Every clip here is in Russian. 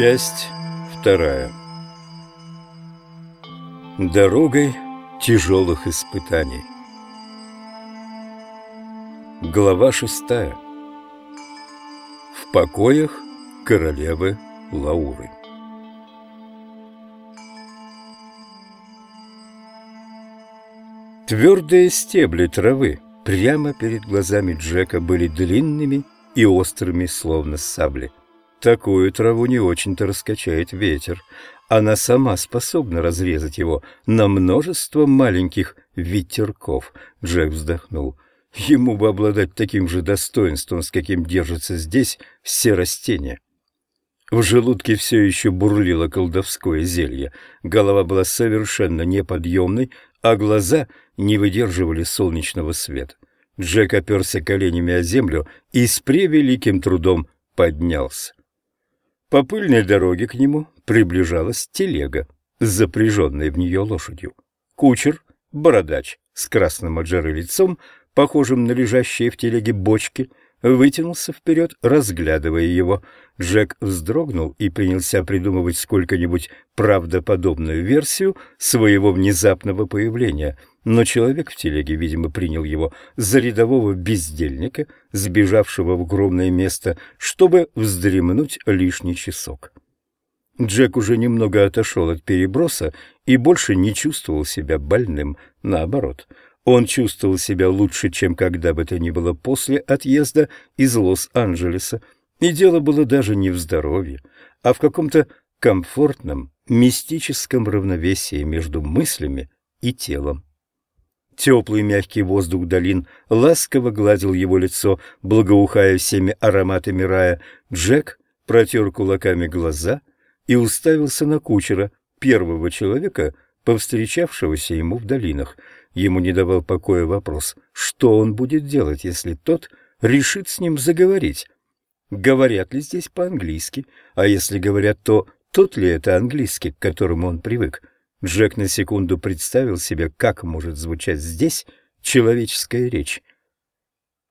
Часть вторая. Дорогой тяжелых испытаний. Глава шестая. В покоях королевы Лауры. Твердые стебли травы прямо перед глазами Джека были длинными и острыми, словно сабли. Такую траву не очень-то раскачает ветер. Она сама способна разрезать его на множество маленьких ветерков. Джек вздохнул. Ему бы обладать таким же достоинством, с каким держатся здесь все растения. В желудке все еще бурлило колдовское зелье. Голова была совершенно неподъемной, а глаза не выдерживали солнечного света. Джек оперся коленями о землю и с превеликим трудом поднялся. По пыльной дороге к нему приближалась телега, запряженная в нее лошадью. Кучер, бородач с красным от жары лицом, похожим на лежащие в телеге бочки, вытянулся вперед, разглядывая его. Джек вздрогнул и принялся придумывать сколько-нибудь правдоподобную версию своего внезапного появления, но человек в телеге, видимо, принял его за рядового бездельника, сбежавшего в огромное место, чтобы вздремнуть лишний часок. Джек уже немного отошел от переброса и больше не чувствовал себя больным, наоборот — он чувствовал себя лучше, чем когда бы то ни было после отъезда из Лос-Анджелеса. И дело было даже не в здоровье, а в каком-то комфортном, мистическом равновесии между мыслями и телом. Теплый мягкий воздух долин ласково гладил его лицо, благоухая всеми ароматами рая. Джек протер кулаками глаза и уставился на кучера, первого человека, повстречавшегося ему в долинах — Ему не давал покоя вопрос, что он будет делать, если тот решит с ним заговорить. Говорят ли здесь по-английски? А если говорят, то тот ли это английский, к которому он привык? Джек на секунду представил себе, как может звучать здесь человеческая речь.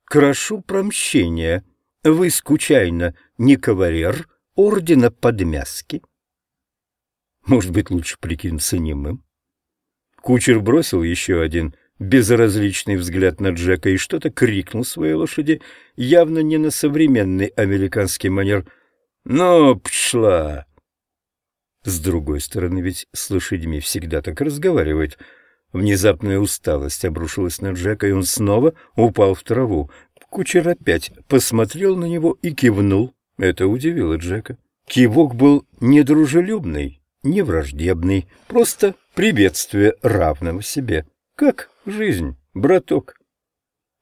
«Прошу промщения. Вы, скучайно, не кавалер ордена подмяски?» Может быть, лучше прикинуться немым? Кучер бросил еще один безразличный взгляд на Джека и что-то крикнул своей лошади, явно не на современный американский манер. «Но пшла!» С другой стороны, ведь с лошадьми всегда так разговаривают. Внезапная усталость обрушилась на Джека, и он снова упал в траву. Кучер опять посмотрел на него и кивнул. Это удивило Джека. Кивок был недружелюбный, не враждебный, просто приветствие равного себе. Как жизнь, браток?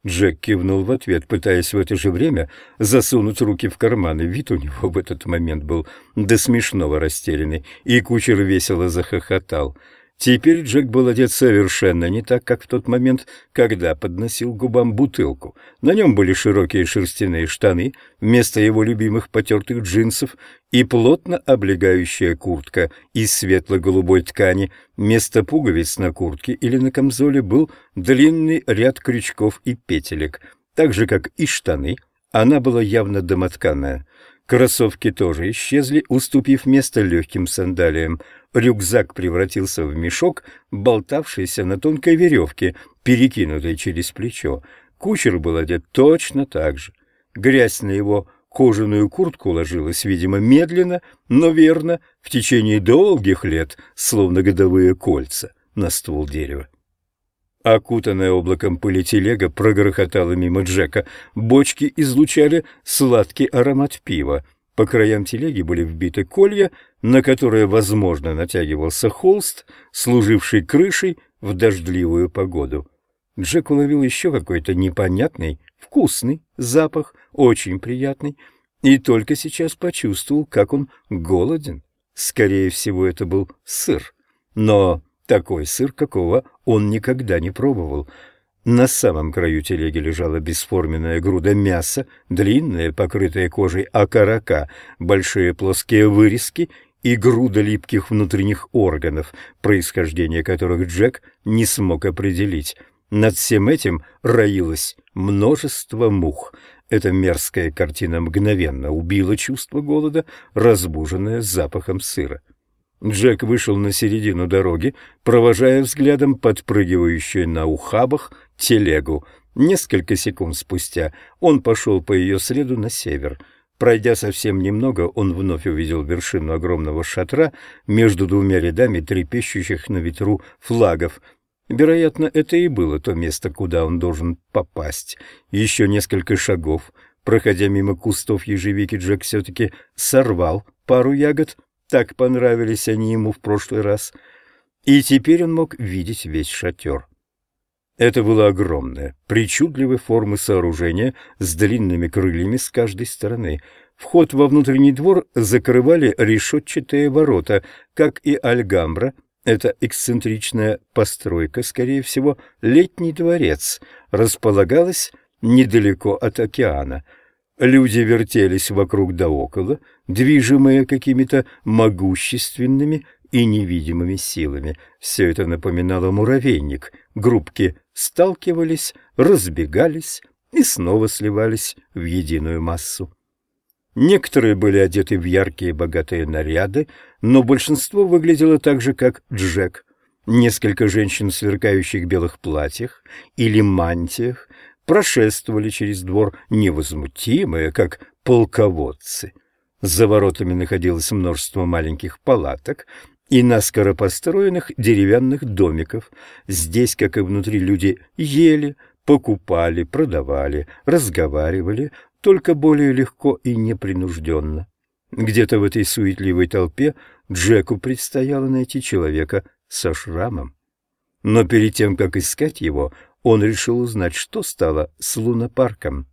Джек кивнул в ответ, пытаясь в это же время засунуть руки в карманы. Вид у него в этот момент был до смешного растерянный, и кучер весело захохотал — Теперь Джек был одет совершенно не так, как в тот момент, когда подносил губам бутылку. На нем были широкие шерстяные штаны вместо его любимых потертых джинсов и плотно облегающая куртка из светло-голубой ткани. Вместо пуговиц на куртке или на камзоле был длинный ряд крючков и петелек. Так же, как и штаны, она была явно домотканная. Кроссовки тоже исчезли, уступив место легким сандалиям. Рюкзак превратился в мешок, болтавшийся на тонкой веревке, перекинутой через плечо. Кучер был одет точно так же. Грязь на его кожаную куртку ложилась, видимо, медленно, но верно, в течение долгих лет, словно годовые кольца на ствол дерева. Окутанная облаком пыли телега прогрохотала мимо Джека. Бочки излучали сладкий аромат пива. По краям телеги были вбиты колья, на которые, возможно, натягивался холст, служивший крышей в дождливую погоду. Джек уловил еще какой-то непонятный, вкусный запах, очень приятный, и только сейчас почувствовал, как он голоден. Скорее всего, это был сыр. Но такой сыр, какого он никогда не пробовал. На самом краю телеги лежала бесформенная груда мяса, длинная, покрытая кожей окорока, большие плоские вырезки и груда липких внутренних органов, происхождение которых Джек не смог определить. Над всем этим роилось множество мух. Эта мерзкая картина мгновенно убила чувство голода, разбуженное запахом сыра. Джек вышел на середину дороги, провожая взглядом подпрыгивающую на ухабах телегу. Несколько секунд спустя он пошел по ее следу на север. Пройдя совсем немного, он вновь увидел вершину огромного шатра между двумя рядами трепещущих на ветру флагов. Вероятно, это и было то место, куда он должен попасть. Еще несколько шагов. Проходя мимо кустов ежевики, Джек все-таки сорвал пару ягод, так понравились они ему в прошлый раз. И теперь он мог видеть весь шатер. Это было огромное, причудливой формы сооружение с длинными крыльями с каждой стороны. Вход во внутренний двор закрывали решетчатые ворота, как и Альгамбра. Эта эксцентричная постройка, скорее всего, летний дворец, располагалась недалеко от океана — Люди вертелись вокруг да около, движимые какими-то могущественными и невидимыми силами. Все это напоминало муравейник. Группки сталкивались, разбегались и снова сливались в единую массу. Некоторые были одеты в яркие богатые наряды, но большинство выглядело так же, как Джек. Несколько женщин в сверкающих белых платьях или мантиях прошествовали через двор невозмутимые, как полководцы. За воротами находилось множество маленьких палаток и наскоро построенных деревянных домиков. Здесь, как и внутри, люди ели, покупали, продавали, разговаривали, только более легко и непринужденно. Где-то в этой суетливой толпе Джеку предстояло найти человека со шрамом. Но перед тем, как искать его, он решил узнать, что стало с лунопарком.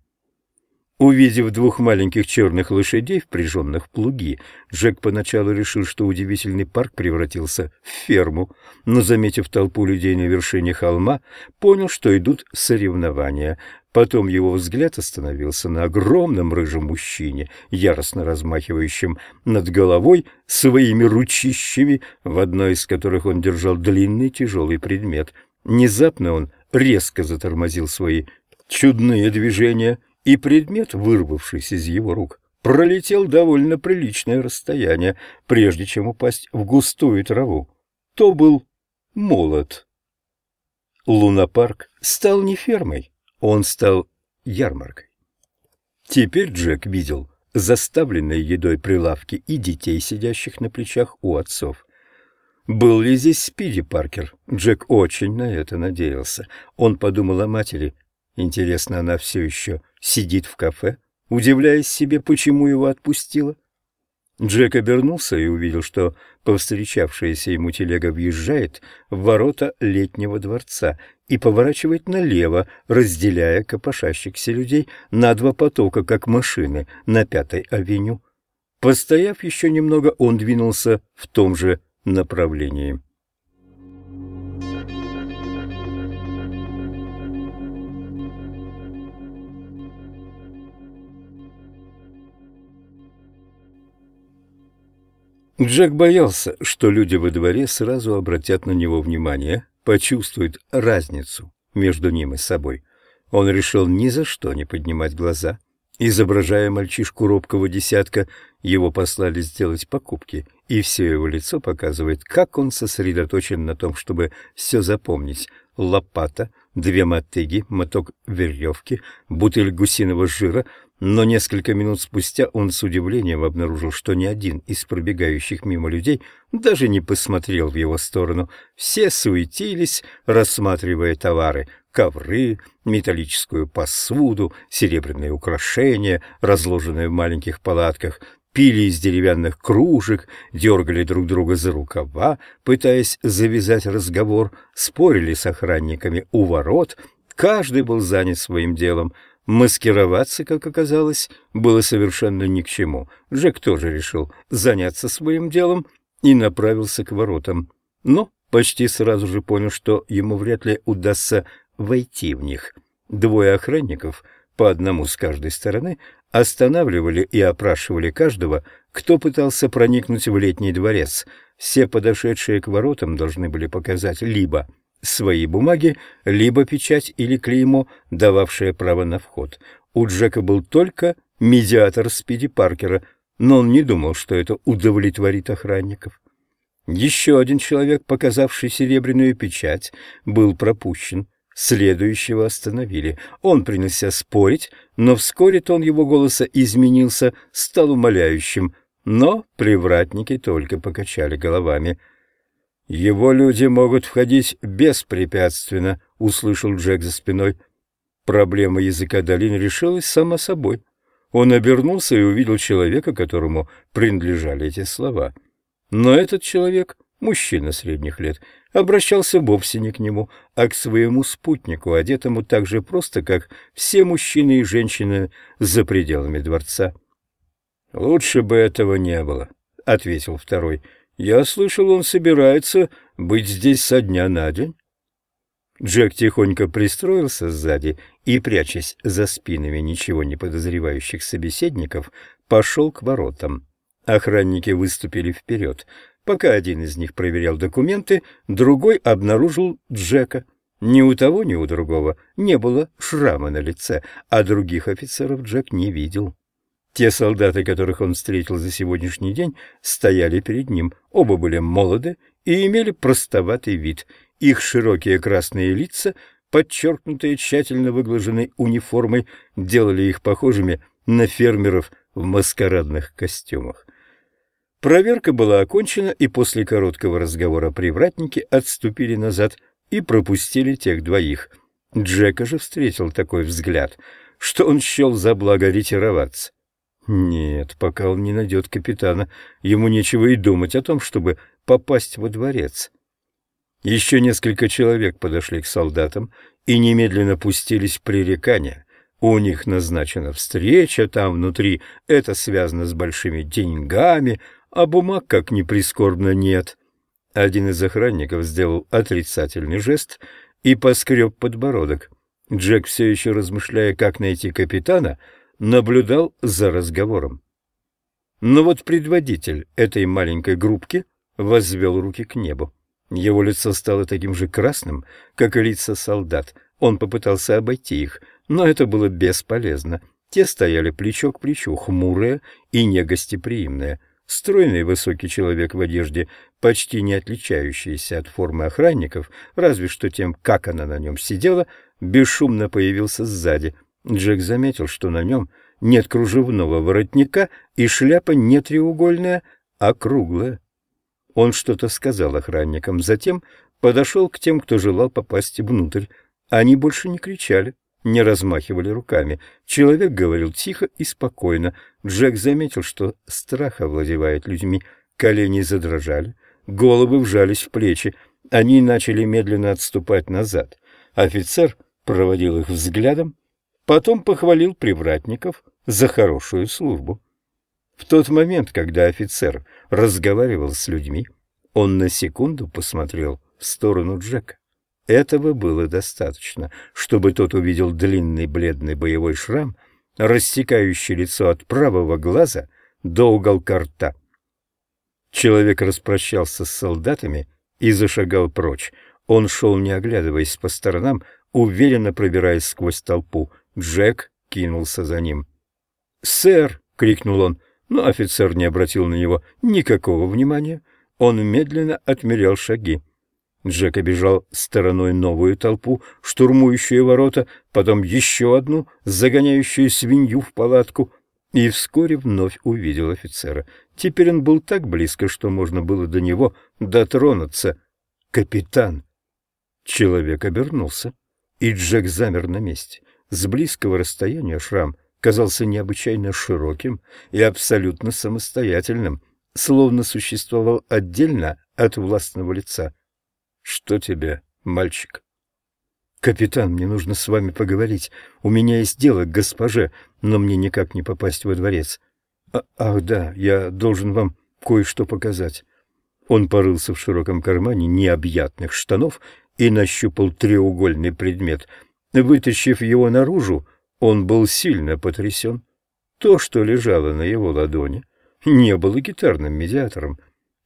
Увидев двух маленьких черных лошадей, впряженных в плуги, Джек поначалу решил, что удивительный парк превратился в ферму, но, заметив толпу людей на вершине холма, понял, что идут соревнования. Потом его взгляд остановился на огромном рыжем мужчине, яростно размахивающем над головой своими ручищами, в одной из которых он держал длинный тяжелый предмет. Внезапно он резко затормозил свои чудные движения, и предмет, вырвавшись из его рук, пролетел довольно приличное расстояние, прежде чем упасть в густую траву. То был молот. Лунопарк стал не фермой, он стал ярмаркой. Теперь Джек видел заставленные едой прилавки и детей, сидящих на плечах у отцов. Был ли здесь Спиди Паркер? Джек очень на это надеялся. Он подумал о матери. Интересно, она все еще сидит в кафе, удивляясь себе, почему его отпустила? Джек обернулся и увидел, что повстречавшаяся ему телега въезжает в ворота летнего дворца и поворачивает налево, разделяя копошащихся людей на два потока, как машины на Пятой авеню. Постояв еще немного, он двинулся в том же направлении. Джек боялся, что люди во дворе сразу обратят на него внимание, почувствуют разницу между ним и собой. Он решил ни за что не поднимать глаза. Изображая мальчишку робкого десятка, его послали сделать покупки, и все его лицо показывает, как он сосредоточен на том, чтобы все запомнить. Лопата, две мотыги, моток веревки, бутыль гусиного жира, но несколько минут спустя он с удивлением обнаружил, что ни один из пробегающих мимо людей даже не посмотрел в его сторону. Все суетились, рассматривая товары — ковры, металлическую посуду, серебряные украшения, разложенные в маленьких палатках, пили из деревянных кружек, дергали друг друга за рукава, пытаясь завязать разговор, спорили с охранниками у ворот, каждый был занят своим делом. Маскироваться, как оказалось, было совершенно ни к чему. Джек тоже решил заняться своим делом и направился к воротам. Но почти сразу же понял, что ему вряд ли удастся войти в них. Двое охранников, по одному с каждой стороны, останавливали и опрашивали каждого, кто пытался проникнуть в летний дворец. Все подошедшие к воротам должны были показать либо свои бумаги, либо печать или клеймо, дававшее право на вход. У Джека был только медиатор Спиди Паркера, но он не думал, что это удовлетворит охранников. Еще один человек, показавший серебряную печать, был пропущен. Следующего остановили. Он принялся спорить, но вскоре тон его голоса изменился, стал умоляющим. Но привратники только покачали головами. «Его люди могут входить беспрепятственно», — услышал Джек за спиной. Проблема языка долин решилась сама собой. Он обернулся и увидел человека, которому принадлежали эти слова. Но этот человек, мужчина средних лет, обращался вовсе не к нему, а к своему спутнику, одетому так же просто, как все мужчины и женщины за пределами дворца. «Лучше бы этого не было», — ответил второй. «Я слышал, он собирается быть здесь со дня на день». Джек тихонько пристроился сзади и, прячась за спинами ничего не подозревающих собеседников, пошел к воротам. Охранники выступили вперед. Пока один из них проверял документы, другой обнаружил Джека. Ни у того, ни у другого не было шрама на лице, а других офицеров Джек не видел. Те солдаты, которых он встретил за сегодняшний день, стояли перед ним. Оба были молоды и имели простоватый вид — их широкие красные лица, подчеркнутые тщательно выглаженной униформой, делали их похожими на фермеров в маскарадных костюмах. Проверка была окончена, и после короткого разговора привратники отступили назад и пропустили тех двоих. Джека же встретил такой взгляд, что он счел за благо ретироваться. Нет, пока он не найдет капитана, ему нечего и думать о том, чтобы попасть во дворец. Еще несколько человек подошли к солдатам и немедленно пустились в пререкания. У них назначена встреча там внутри, это связано с большими деньгами, а бумаг, как ни прискорбно, нет. Один из охранников сделал отрицательный жест и поскреб подбородок. Джек, все еще размышляя, как найти капитана, наблюдал за разговором. Но вот предводитель этой маленькой группки возвел руки к небу. Его лицо стало таким же красным, как и лица солдат. Он попытался обойти их, но это было бесполезно. Те стояли плечо к плечу, хмурые и негостеприимные. Стройный высокий человек в одежде, почти не отличающийся от формы охранников, разве что тем, как она на нем сидела, бесшумно появился сзади. Джек заметил, что на нем нет кружевного воротника и шляпа не треугольная, а круглая. Он что-то сказал охранникам, затем подошел к тем, кто желал попасть внутрь. Они больше не кричали, не размахивали руками. Человек говорил тихо и спокойно. Джек заметил, что страх овладевает людьми. Колени задрожали, головы вжались в плечи. Они начали медленно отступать назад. Офицер проводил их взглядом, потом похвалил привратников за хорошую службу. В тот момент, когда офицер разговаривал с людьми, он на секунду посмотрел в сторону Джека. Этого было достаточно, чтобы тот увидел длинный бледный боевой шрам, рассекающий лицо от правого глаза до уголка рта. Человек распрощался с солдатами и зашагал прочь. Он шел, не оглядываясь по сторонам, уверенно пробираясь сквозь толпу. Джек кинулся за ним. «Сэр!» — крикнул он но офицер не обратил на него никакого внимания. Он медленно отмерял шаги. Джек обежал стороной новую толпу, штурмующую ворота, потом еще одну, загоняющую свинью в палатку, и вскоре вновь увидел офицера. Теперь он был так близко, что можно было до него дотронуться. «Капитан!» Человек обернулся, и Джек замер на месте. С близкого расстояния шрам казался необычайно широким и абсолютно самостоятельным, словно существовал отдельно от властного лица. «Что тебе, мальчик?» «Капитан, мне нужно с вами поговорить. У меня есть дело к госпоже, но мне никак не попасть во дворец. А, ах да, я должен вам кое-что показать». Он порылся в широком кармане необъятных штанов и нащупал треугольный предмет. Вытащив его наружу, он был сильно потрясен. То, что лежало на его ладони, не было гитарным медиатором.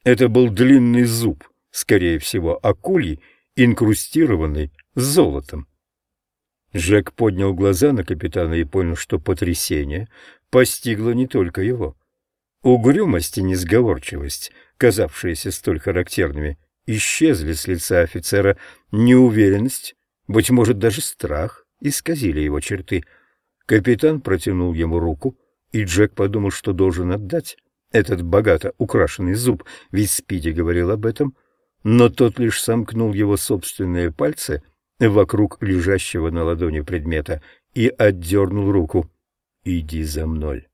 Это был длинный зуб, скорее всего, акулий, инкрустированный золотом. Джек поднял глаза на капитана и понял, что потрясение постигло не только его. Угрюмость и несговорчивость, казавшиеся столь характерными, исчезли с лица офицера, неуверенность, быть может, даже страх исказили его черты. Капитан протянул ему руку, и Джек подумал, что должен отдать этот богато украшенный зуб, ведь Спиди говорил об этом, но тот лишь сомкнул его собственные пальцы вокруг лежащего на ладони предмета и отдернул руку. «Иди за мной».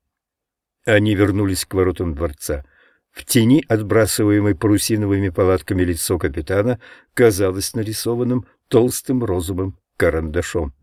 Они вернулись к воротам дворца. В тени, отбрасываемой парусиновыми палатками лицо капитана, казалось нарисованным толстым розовым карандашом.